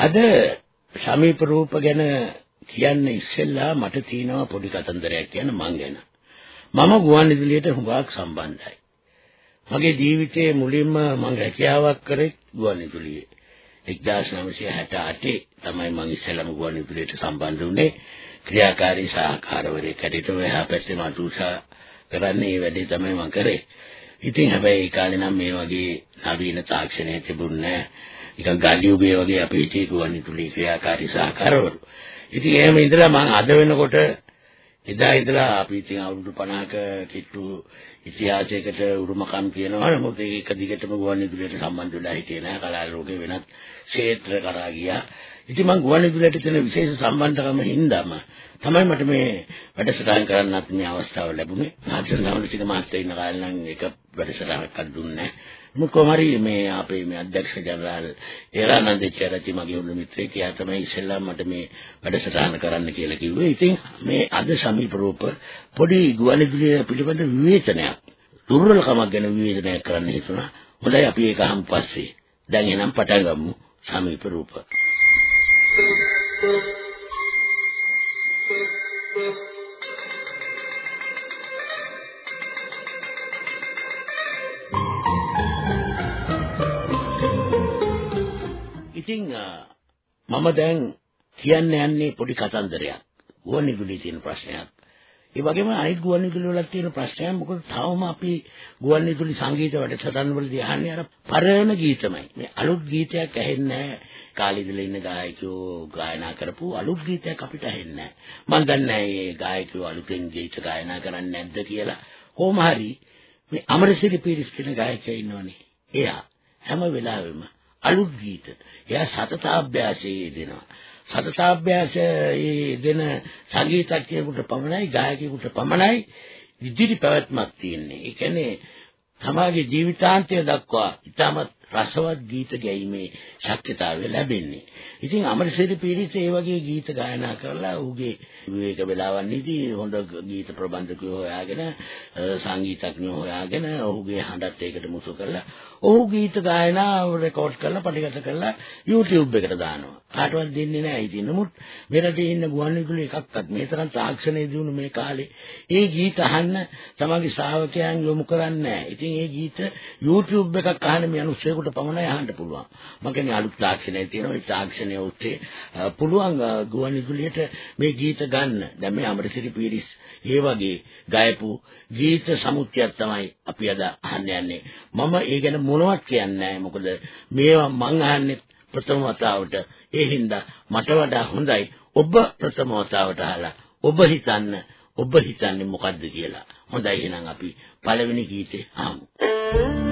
අද සමීප රූප ගැන කියන්න ඉස්සෙල්ලා මට තියෙනවා පොඩි කතන්දරයක් කියන්න මං ගැන. මම ගුවන්විදුලියට හුඟක් සම්බන්ධයි. මගේ ජීවිතයේ මුලින්ම මම රැකියාවක් කරේ ගුවන්විදුලියේ. 1968 තමයි මම ඉස්සෙල්ලාම ගුවන්විදුලියට සම්බන්ධ වුණේ. ක්‍රියාකාරී සහකාරවරයෙක් හැටියට එහා පැත්තේ මතුසා කරන්නේ මේ වැඩේ තමයි මම කරේ. ඉතින් හැබැයි ඒ කාලේ නම් මේ වගේ නවීන තාක්ෂණය තිබුණේ නැහැ. නිකන් ගල්යුගේ වගේ අපි හිතේ ගුවන්විදුලි ක්‍රියාකාරී සහකාරවරු. ඉතින් එහෙම ඉඳලා මම අද වෙනකොට එදා ඉඳලා අපි ඉතින් අවුරුදු 50ක කිට්ටු ඉතිහාසයකට උරුමකම් කියනවා. නමුත් ඒක දිගටම ගුවන්විදුලියට සම්බන්ධ වෙලා හිටියේ නෑ. කලා ලෝකේ වෙනත් ක්ෂේත්‍ර කරා ගියා. ඉතින් මම ගුවන්විදුලියට තියෙන විශේෂ සම්බන්ධකම හින්දාම තමයි මට මේ වැඩසටහන් කරන්නත් මේ අවස්ථාව ලැබුණේ. නාට්‍ය ගමනික මාත්‍යා ඉන්න කාලේ නම් ඒක වැඩසටහනක් දුන්නේ නැහැ. මොකද කොහමරි මේ අපේ මේ අධ්‍යක්ෂ ජනරාල් ඒරානන්ද චරති මගේ උළු මිත්‍රයෙක් එයා තමයි ඉස්සෙල්ලා මට මේ වැඩසටහන කරන්න කියලා කිව්වේ. ඉතින් මේ අද සමීප රූප පොඩි ගුවන්විදුලිය පිළිබඳ විවේචනයක් දුර්වලකමක් ගැන විවේචනයක් කරන්න හිතුණා. හොඳයි අපි ඒක අහමු පස්සේ. දැන් එනම් පටන් ගමු සමීප රූප. Thank you. ඉතින් මම දැන් කියන්න යන්නේ පොඩි කතන්දරයක්. ගුවන්විදුලියේ තියෙන ප්‍රශ්නයක්. ඒ වගේම අනිත් ගුවන්විදුලි වල තියෙන ප්‍රශ්නයක් මොකද තවම අපි ගුවන්විදුලි සංගීත වැඩසටහන් වලදී අහන්නේ අර පරණ ගීතමයි. මේ අලුත් ගීතයක් ඇහෙන්නේ නැහැ. කාලේ ඉඳලා ඉන්න ගායකයෝ ගායනා කරපු අලුත් ගීතයක් අපිට ඇහෙන්නේ නැහැ. මම දන්නේ මේ ගායකයෝ අලුතෙන් ගීත ගායනා කරන්නේ නැද්ද කියලා. කොහොම හරි මේ අමරසිරි පීරිස් කියන ගායකයා ඉන්නවනේ. එයා හැම වෙලාවෙම අලුත් ගීත. එයා සතතාභ්‍යාසයේ දෙනවා. සතතාභ්‍යාසයේ දෙන සංගීතඥයෙකුට පමණයි ගායකයෙකුට පමණයි ඉදිරි පැවැත්මක් තියෙන්නේ. ඒ කියන්නේ තමාගේ ජීවිතාන්තය දක්වා ඉතාමත් රසවත් ගීත ගැයීමේ ශක්්‍යතාවය ලැබෙන්නේ. ඉතින් අමරසිරි පීරිස ඒ වගේ ගීත ගායනා කරලා ඌගේ විවේක වෙලාවන්හිදී හොඳ ගීත ප්‍රබන්ධකයෝ හොයාගෙන සංගීතඥයෝ හොයාගෙන ඔහුගේ හඬත් ඒකට මුසු කරලා ඔහු ගීත ගායනා රෙකෝඩ් කරලා පටිගත කරලා YouTube එකට දානවා. කාටවත් දෙන්නේ නැහැ ඉතින්. නමුත් මෙරටේ ඉන්න ගුවන්විදුලි එකක්වත් මේ තරම් තාක්ෂණයේ දිනු මේ කාලේ ඒ ගීත අහන්න තමගේ ශ්‍රාවකයන් යොමු කරන්නේ නැහැ. ඉතින් ඒ ගීත YouTube එකක් අහන මිනිස්සුෙකුට පමණයි අහන්න පුළුවන්. මම කියන්නේ අලුත් තාක්ෂණය තියෙනවා. ඒ තාක්ෂණය ඔස්සේ පුළුවන් ගුවන්විදුලියට මේ ගීත ගන්න. දැන් මේ අමරසිරි පීරිස් ඒ වගේ ගායපු ගීත සමුච්චයක් තමයි අපි අද අහන්න යන්නේ. මම ඒ ගැන මොනවත් කියන්නේ නැහැ. මොකද මේවා මං අහන්නේ ප්‍රථම වතාවට. ඒ හින්දා මට වඩා හොඳයි ඔබ ප්‍රථම වතාවට අහලා ඔබ හිතන්න ඔබ හිතන්නේ මොකද්ද කියලා. හොඳයි එහෙනම් අපි පළවෙනි ගීතේ අහමු.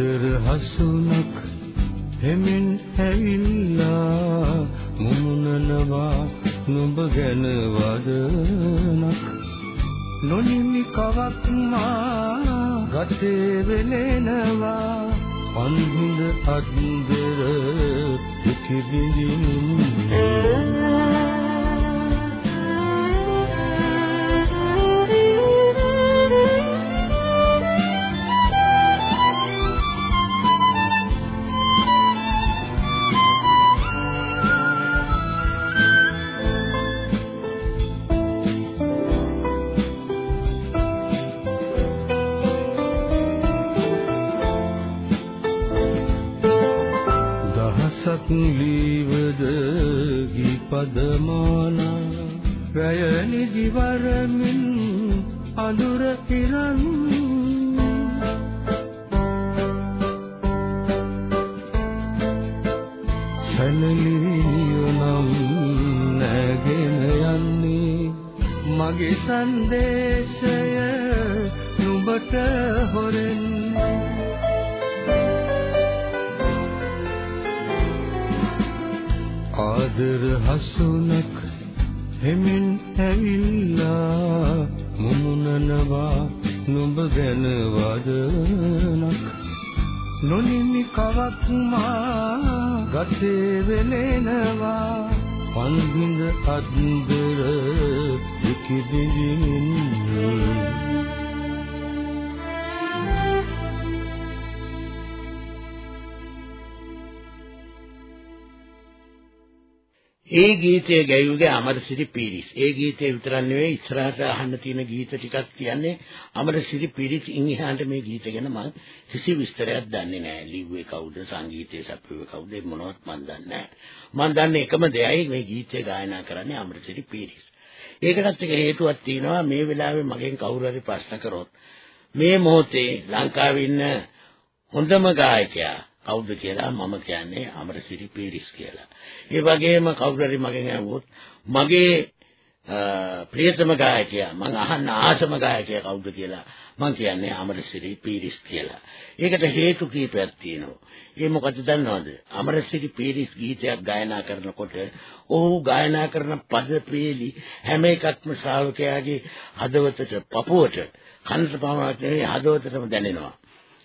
ආදර හසුනක් හෙමින් ඇවිල්ලා මුමුණනවා නුඹ ගැන වදනක්. නොනිමි කවක් මා ගතේ වෙලෙනවා. අන්හිඳ අද්දර දුකිදින්නේ ලීවද ගිපදමානා වැය නිදිවරමින් අඳුර පිරන් සනලියනම් නැගෙන යන්නේ මගේ සංදේශය හෙමින් ඇවිල්ලා මුමුණනවා නුඹ ගැන වදනක්. නොනිමි කවක් මා ගතේ වෙලෙනවා. පන්බිඳ අද්දර විකිදින්නේ ඒ ගීතය ගැයුවේ අමරසිරි පීරිස්. ඒ ගීතය විතරක් නෙවෙයි ඉස්සරහට අහන්න තියෙන ගීත ටිකක් කියන්නේ අමරසිරි පීරිස් ඉන්හිහාට මේ ගීත ගැන මම කිසි විස්තරයක් දන්නේ නැහැ. ලිව්වේ කවුද, සංගීතය සපයුවේ කවුද මොනවත් මම දන්නේ නැහැ. මම දන්නේ එකම දෙයයි මේ ගීතය ගායනා කරන්නේ අමරසිරි පීරිස්. ඒකටත් එක හේතුවක් තියෙනවා මේ වෙලාවේ මගෙන් කවුරු හරි ප්‍රශ්න කරොත් මේ මොහොතේ ලංකාවේ ඉන්න හොඳම ගායකයා කවුද කියලා මම කියන්නේ අමරසිරි පීරිස් කියලා. ඒ වගේම කවුරු හරි මගෙන් අහුවොත් මගේ ප්‍රියතම ගායකයා මං අහන්න ආසම ගායකයා කවුද කියලා මං කියන්නේ අමරසිරි පීරිස් කියලා. ඒකට හේතු කීපයක් තියෙනවා. ඒ මොකද දන්නවද? අමරසිරි පීරිස් ගීතයක් ගායනා කරනකොට ඔහු ගායනා කරන පද පේලි හැම එකක්ම ශ්‍රාවකයාගේ හදවතට පපුවට කනට පමණක් නෙවෙයි හදවතටම දැනෙනවා.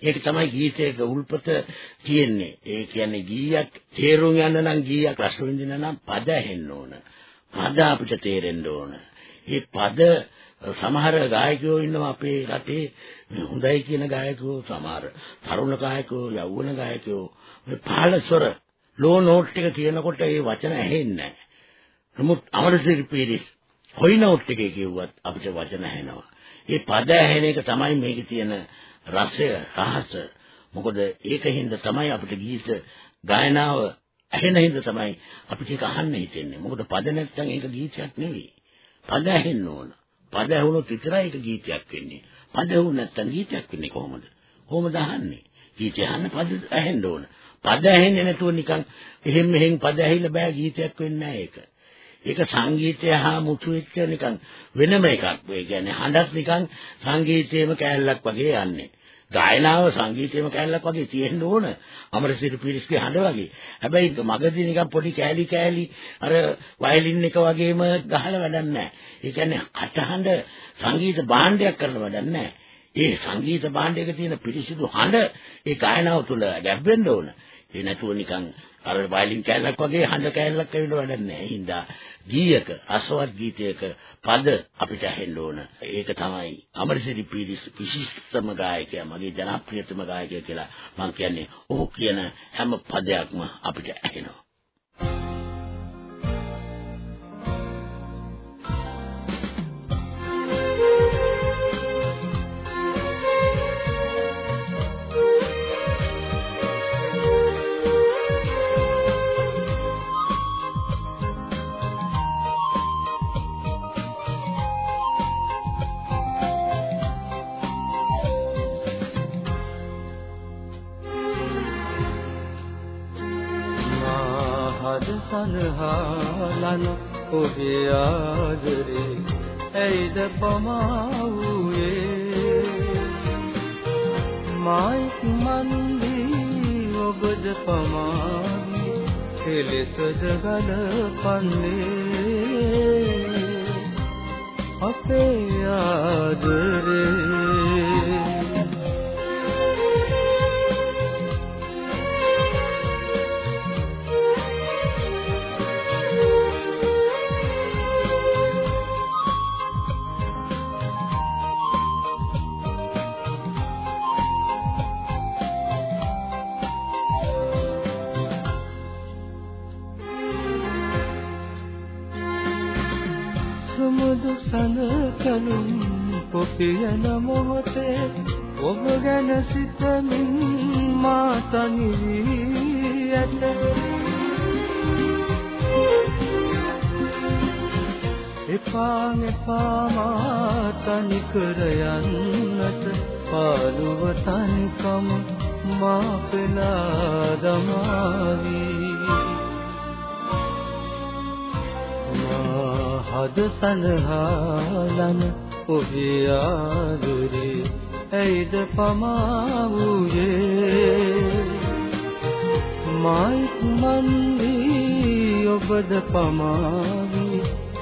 ඒක තමයි ගීතයක උල්පත තියෙන්නේ. ඒ කියන්නේ ගීයක් තේරුම් ගන්න නම් ගීයක් රස විඳින්න නම් පද ඇහෙන්න ඕන. පද අපිට තේරෙන්න ඕන. මේ පද සමහර ගායකයෝ ඉන්නවා අපේ රටේ හොඳයි කියන ගායකයෝ සමහර තරුණ ගායකයෝ යෞවන ගායකයෝ මේ පහළස්වර ලෝ නෝට් එක කියනකොට ඒ වචන ඇහෙන්නේ නැහැ. නමුත් අමරසිරි පීරිස් හොයි නෝට් එකේ කිව්වත් අපිට වචන ඇහෙනවා. ඒ පද ඇහෙන එක තමයි මේකේ තියෙන රසය රහස. මොකද ඒකින්ද තමයි අපිට ගීත ගායනාව ඇහෙන හින්දා තමයි අපිට ඒක අහන්න හිතෙන්නේ. මොකද පද නැත්නම් ඒක ගීතයක් නෙවෙයි. පද ඇහෙන්න ඕන. පද ඇහුනොත් විතරයි ඒක ගීතයක් වෙන්නේ. පද ඇහුන නැත්නම් ගීතයක් වෙන්නේ කොහොමද? කොහොමද අහන්නේ? ගීතය අහන්න පද ඇහෙන්න ඕන. පද ඇහෙන්නේ නැතුව නිකන් එහෙම් මෙහෙන් පද ඇහිලා බෑ ගීතයක් වෙන්නේ නැහැ ඒක. ඒක සංගීතය හා මුතු එක්ක නිකන් වෙනම එකක්. ඒ කියන්නේ හඬත් නිකන් සංගීතයේම කෑල්ලක් වගේ යන්නේ. ගායනාව සංගීතයේම කෑල්ලක් වගේ තියෙන්න ඕන. අමරසිරි පීරිස්ගේ හඬ වගේ. හැබැයි මගදී නිකන් පොඩි කෑලි කෑලි අර වයලින් එක වගේම ගහලා වැඩක් නැහැ. ඒ කියන්නේ කටහඬ සංගීත භාණ්ඩයක් කරන වැඩක් නැහැ. ඒ සංගීත භාණ්ඩයක තියෙන පිරිසිදු හඬ ඒ ගායනාව තුළ ගැබ්බෙන්න ඕන. ඒ නැතුව නිකන් අර වයලින් කෑල්ලක් වගේ හඬ කෑල්ලක් ඇවිල්ලා වැඩක් නැහැ. හින්දා ගීයක අසවත් ගීතයක පද අපිට ඇහෙන්න ඕන. ඒක තමයි අමරසිරි පීරිස් විශිෂ්ටතම ගායකයා මගේ ජනප්‍රියතම ගායකයා කියලා මම කියන්නේ. ඔහු කියන හැම පදයක්ම අපිට ඇහෙනවා. සනහලන ඔබේ ආදරේ. ඇයිද පමාවුයේ මායික් මන්දී ඔබද පමාවි. කෙලෙසද ගලපන්නේ? අපේ ආදරේ. සඳකලුම් පොපියන මොහොතේ ඔබ ගැන සිතමින් මා තනි වී ඇත. එපා එපා මා තනි කර යන්නට පාළුව තනිකම මා පෙලා දමාවී හද සනහලන ඔබේ ආදුරේ ඇයිද පමා වූයේ මායික් මන්දී ඔබද පමාවි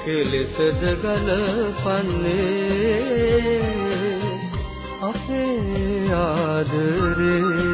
කෙලෙසද ගලපන්නේ? අපේ ආදරේ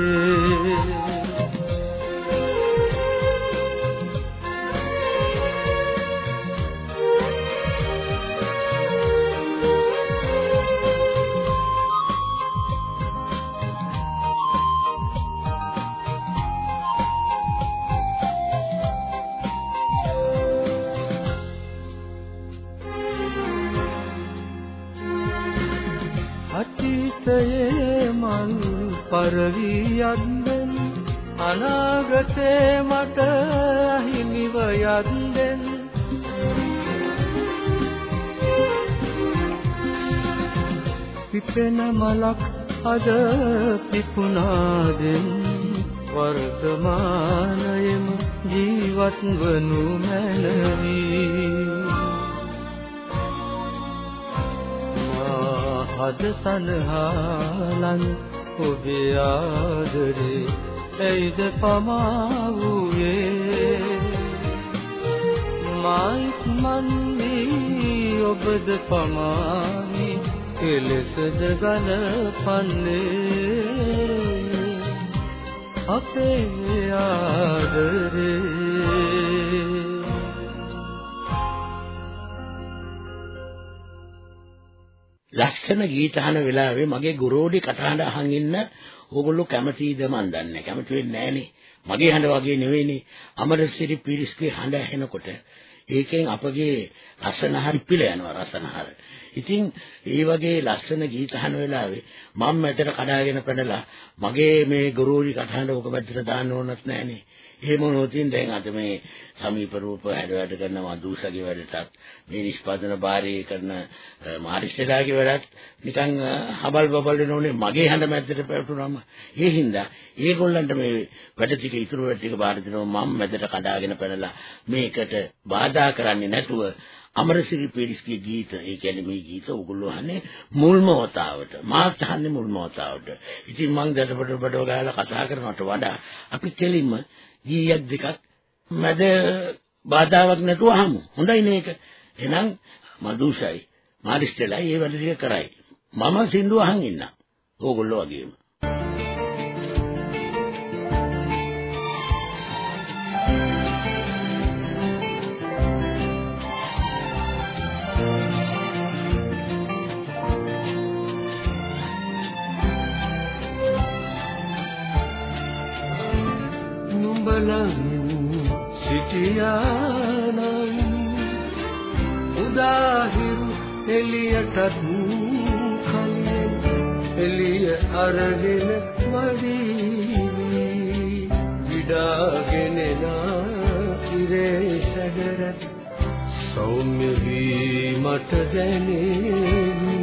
පරවි යද්දෙන් අනාගතේ මට අහිමිව යද්දෙන් පිපෙන මලක් අද පිපුණාදෙන් වර්තමානයෙම ජීවත් වනු මැනවි. හද සනහලන් ඔබේ ආදරේ ඇයිද පමා වූයේ මායික් මන්දී ඔබද පමාවි කෙලෙසද ගලපන්නේ අපේ ආදරේ ලස්සන ගීත අහන වෙලාවේ මගේ ගුරුවරි කටහඬ අහන් ඉන්න ඕගොල්ලෝ කැමතිද මන් දන්නේ කැමති වෙන්නේ නැහනේ මගේ හඬ වගේ නෙවෙයිනේ අමරසිරි පිරිස්ගේ හඬ ඇහෙනකොට ඒකෙන් අපගේ රසනහර පිළ යනවා රසනහර. ඉතින් ඒ වගේ ලස්සන ගීත අහන වෙලාවේ මම මෙතන කඩාගෙන පැනලා මගේ මේ ගුරුවරි කටහඬ ඔක පැත්තට දාන්න ඕනත් නැහනේ. එහෙම නොතින් දැන් අද මේ සමීප රූප හැඩ වැඩ කරන මදුසගේ වැඩටත් මේ නිෂ්පාදන භාරය කරන මාරිස්ටලාගේ වැඩත් නිකන් හබල් බබල් වෙනෝනේ මගේ හඬ මැද්දට පැටුනම ඒ හින්දා ඒගොල්ලන්ට මේ වැඩ ටික ඉතුරු වැඩ ටික බාර දෙනවා මම මැදට කඩාගෙන පැනලා මේකට බාධා කරන්නේ නැතුව අමරසිරි පීරිස්ගේ ගීත ඒ කියන්නේ මේ ගීත ඔයගොල්ලෝ අහන්නේ මුල්ම වතාවට මාත් අහන්නේ මුල්ම වතාවට ඉතින් මං දඩබඩ බඩව ගාලා කතා කරනවට වඩා අපි කෙලින්ම ගීයක් දෙකක් මැද බාධාවක් නැතුව අහමු. හොඳයි නේක. එහෙනම් මදුසයි මාරිස්ටලයි ඒ වැඩ ටික කරයි. මම සින්දු අහන් ඉන්නම්. ඕගොල්ලෝ වගේම. සිටියානම් උදාහිරු එළියටත් කලින් එළිය අරගෙන වඩීවි විඩාගෙන ඉරේ සැදරත් සෞම්‍ය වීමට දැනේවි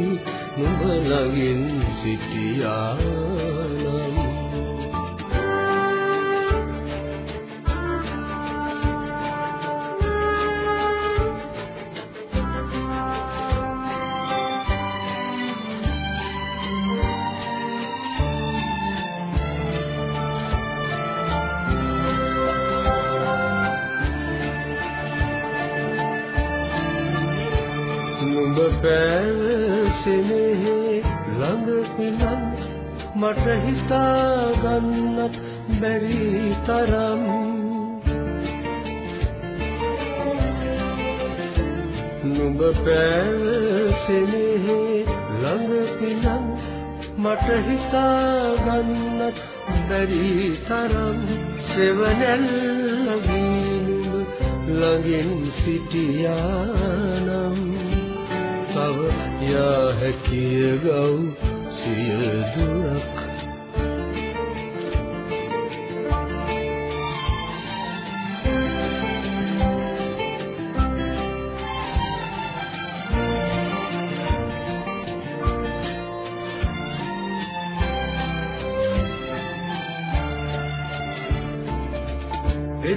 නුඹ ළඟින් සිටියානම් මට හිතා ගන්නත් බැරි තරම් සෙවණැල්ලගී නුඹ ළඟින් සිටියානම්. තව යා හැකිය ගව් සිය දුරක්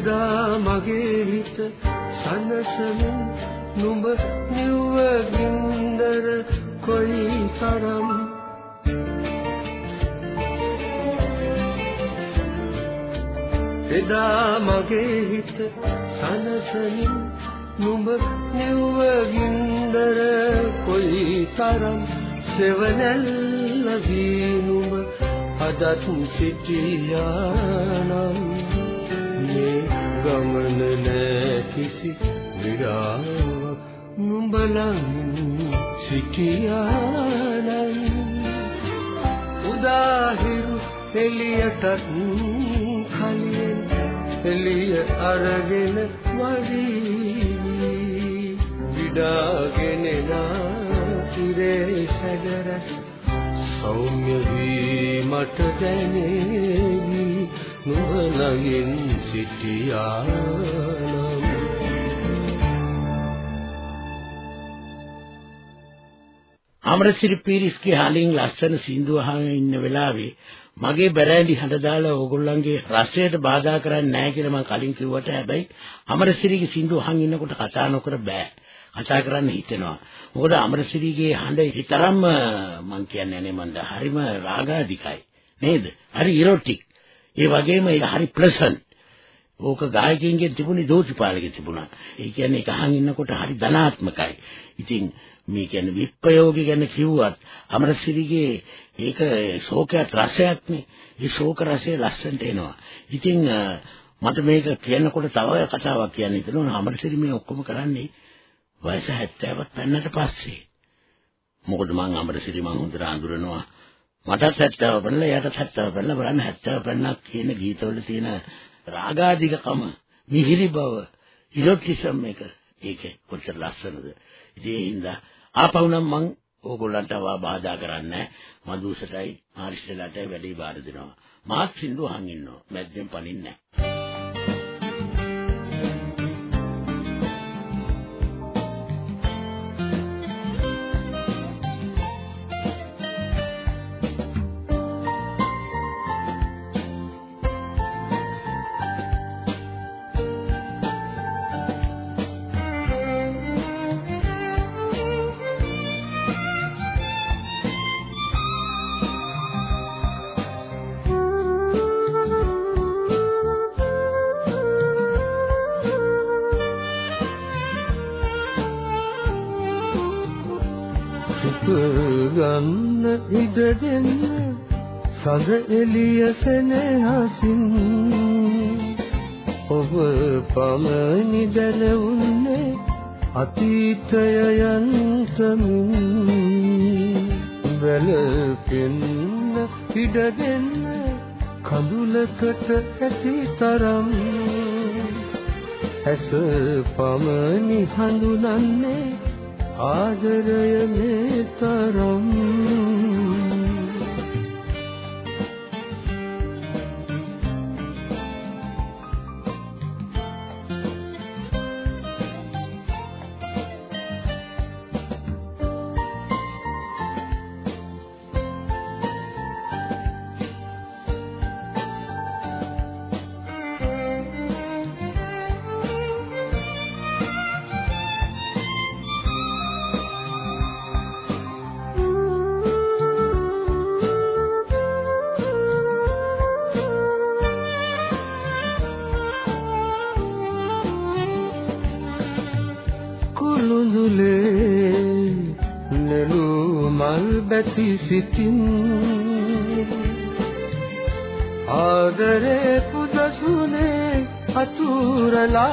එදා මගේ හිත සනසමින් නුඹ නිව්ව ගින්දර කොයි තරම්? එදා මගේ හිත සනසමින් නුඹ නිව්ව ගින්දර කොයි තරම්? සෙවණැල්ල වී නුඹ අදත් සිටියානම්. මේ ගමන නෑ කිසි විරාවක් නුඹලන් සිටියානම්. උදාහිරු එළියටත් කලින් එළිය අරගෙන වඩී විඩාගෙන ඉරේ සැදරස්. සෞම්‍ය වී මට දැනේවි නුඹ ළඟින් සිටියානම් අමරසිරි පීරිස්ගේ හලින් ලස්සන සින්දු අහගෙන ඉන්න වෙලාවේ මගේ බැරෑලි හඬ දාලා ඕගොල්ලන්ගේ රසයට බාධා කරන්නේ නැහැ කියලා මම කලින් කිව්වට හැබැයි අමරසිරිගේ සින්දු අහන් ඉන්නකොට කතා නොකර බෑ. කතා කරන්න හිතෙනවා. මොකද අමරසිරිගේ හඬ ඊතරම්ම මම කියන්නේ නේ මන්ද හරිම රාගාධිකයි. නේද? හරි ඉරොටික්. ඒ වගේම ඒක හරි ප්ලසන්ට්. ඕක ගායකයින්ගෙන් තිබුණේ දෝතිපාලගේ තිබුණා. ඒ කියන්නේ ඒක අහන් ඉන්නකොට හරි ධනාත්මකයි. ඉතින් මේ කියන්නේ විප්‍රයෝගී ගැන කිව්වත් අමරසිරිගේ ඒක ශෝකයක් රසයක්නේ. ඒ ශෝක රසය ලස්සනට එනවා. ඉතින් මට මේක කියනකොට තව කතාවක් කියන්න හිතෙනවා. අමරසිරි මේ ඔක්කොම කරන්නේ වයස 70ක් පෙන්නට පස්සේ. මොකද මං අමරසිරි මං හොඳට අඳුරනවා. මටත් 70 පෙන්නලා එයාටත් 70 පෙන්නලා බලන්න 70 පෙන්නක් කියන ගීතවල තියෙන රාගාධිකකම, මිහිරි බව, ඉරොටිසම් එක ඒකේ කොච්චර ලස්සනද. ඉතින් ඒ හින්දා ආපහු නම් මං ඕගොල්ලන්ට වා බාධා කරන්නේ මදුසටයි මාරිස්ටලටයි වැඩි බාර දෙනවා. මාත් සින්දු අහන් ඉන්නවා. මැද්දෙන් පනින්නේ නැහැ. ඉඩ දෙන්න සඳ එළිය සෙනෙහසින් ඔබ පමණි දැනුන්නේ අතීතය යන්තමින් වැළපෙන්න ඉඩ දෙන්න කඳුලකට ඇති තරම් ඇස පමණි හඳුනන්නේ ආදරය මේ තරම් බැති සිතින් ආදරේ පුදසුනේ අතුරලා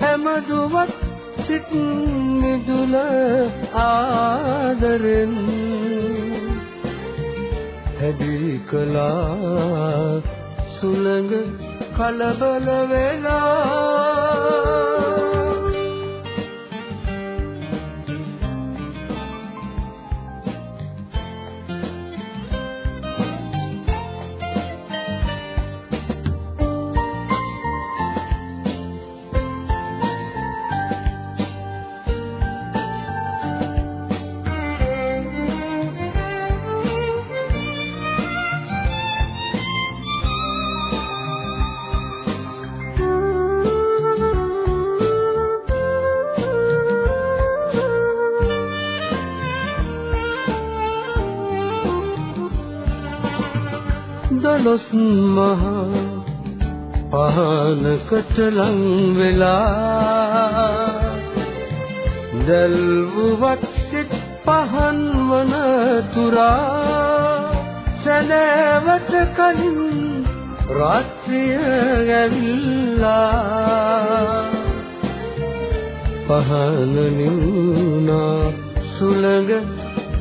හැමදුවත් සිත් මිදුල ආදරෙන් හැදී කලා සුළඟ කලබල වෙලා දොළොස් මහා පහනකට ලං වෙලා දල්වුවත් සිත් පහන් වන තුරා සැනවට කලින් රාත්‍රිය ඇවිල්ලා පහන නිවුණා සුළඟ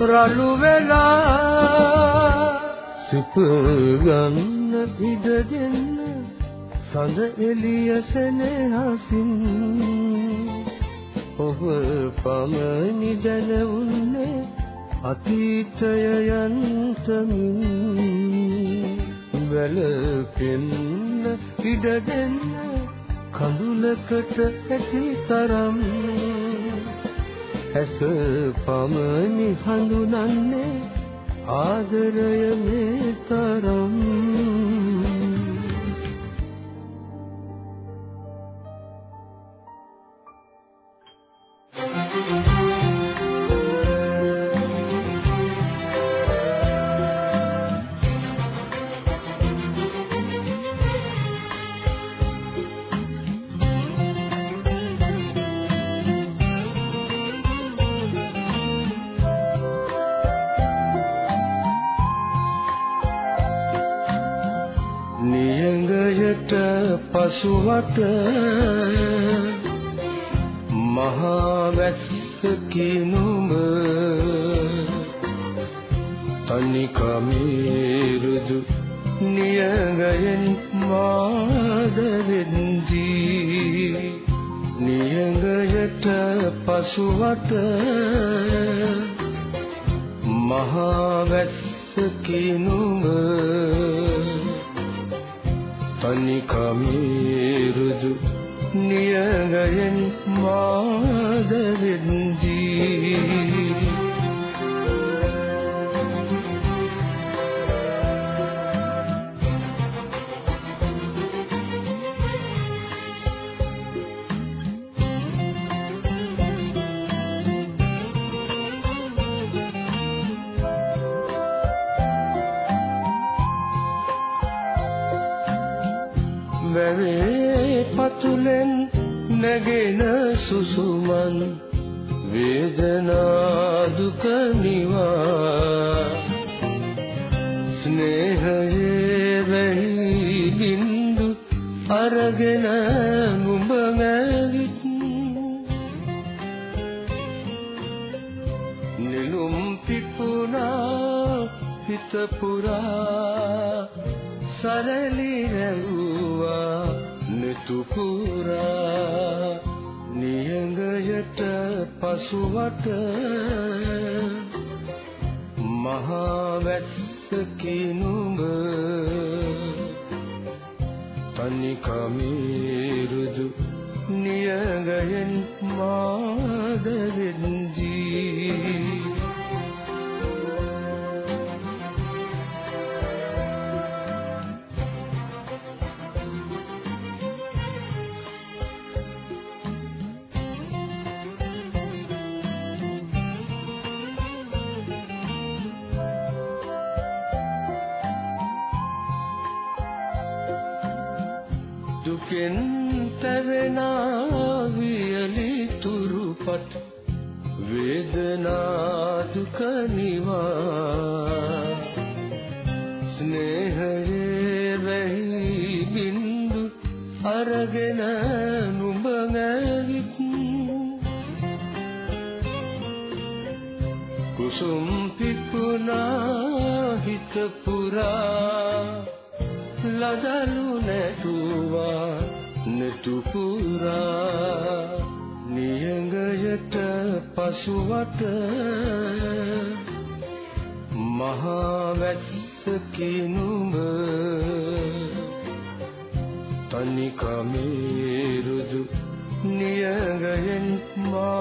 රළු වෙලා සිප ගන්න ඉඩ දෙන්න සඳ එළිය සෙනෙහසින්. ඔබ පමණි දැනුන්නේ අතීතය යන්තමින්. වැළපෙන්න ඉඩ දෙන්න කඳුලකට ඇති තරම්. ඇස පමණි හඳුනන්නේ ආදරය මේ තරම් පසුවත මහා වැස්ස කිනුඹ තනිකමීරුදු නියඟයෙන් මාදරෙන්දී නියඟයට පසුවත මහා වැස්ස කිනුඹ තනිකමීරුදු නියගයෙන් මාදරෙන්දී තුලෙන් නැගෙන සුසුමන් වේදනා දුක නිවා. ස්නේහයේ වෙහි බින්දු අරගෙන තුපුරා නියඟයට පසුවට මහා වැස්ස කිනුඹ තනිකමීරුදු නියඟයෙන් මාදරෙන්දී වේදනා දුක නිවා ස්නේහයේ වැහි බින්දු අරගෙන නුඹ නැවිත් කුසුම් පිපුනා හිත පුරා ලදලු නැටුවා නටු පුරා නියඟයට පසුවට මහා වැස්ස කිනුඹ තනිකමේ රුදු නියඟයෙන් මාද වෙන්න